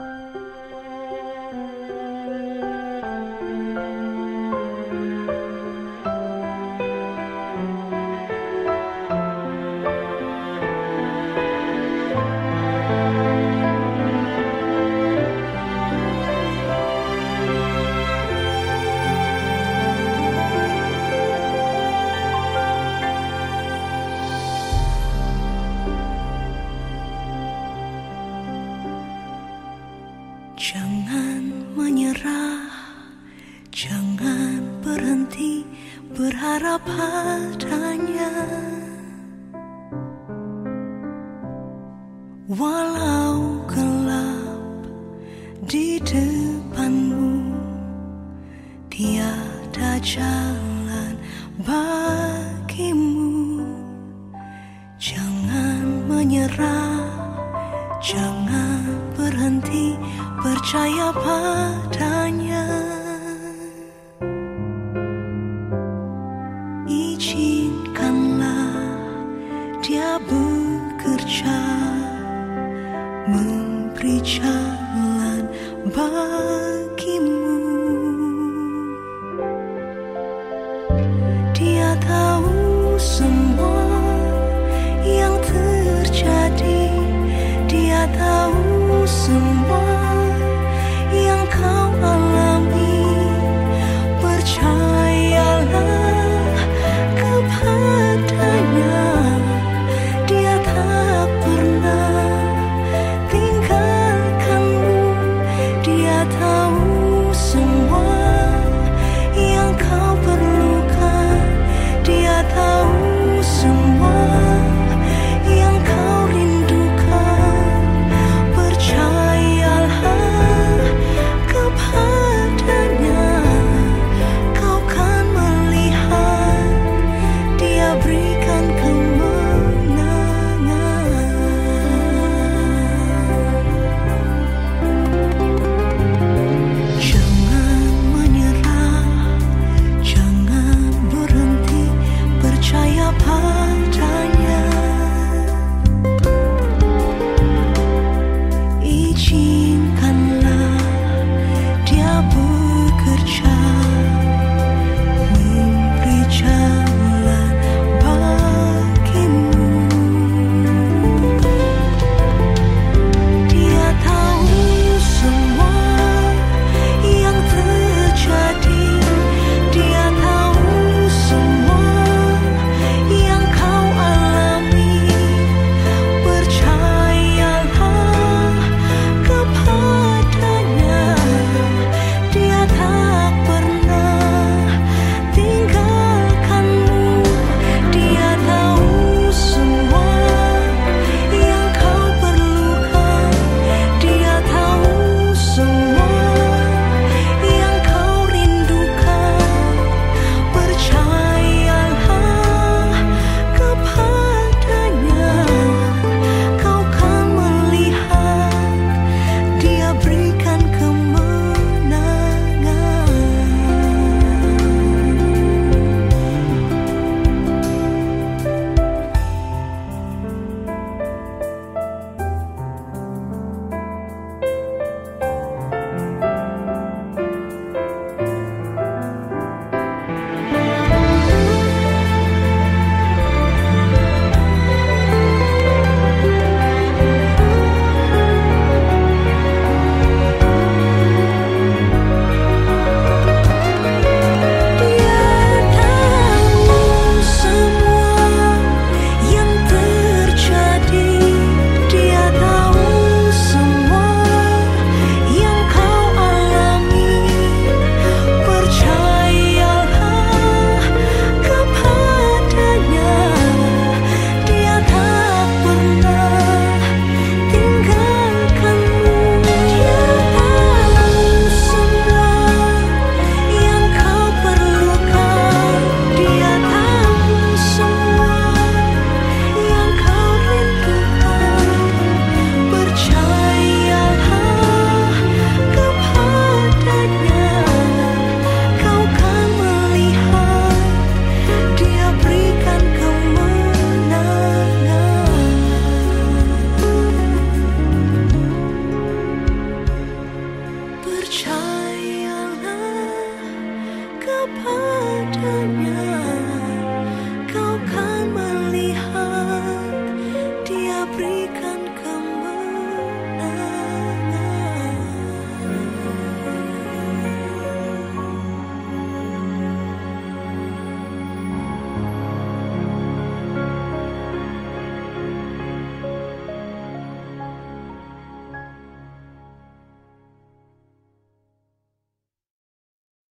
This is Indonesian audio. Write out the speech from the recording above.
Bye. Jangan menyerah, jangan berhenti berharap padanya. Walau gelap di depanmu, tiada jalan bagimu. Jangan menyerah, jangan berhenti percaya padanya. Izinkanlah dia bekerja memberi jalan bagimu. Dia tahu semua tahu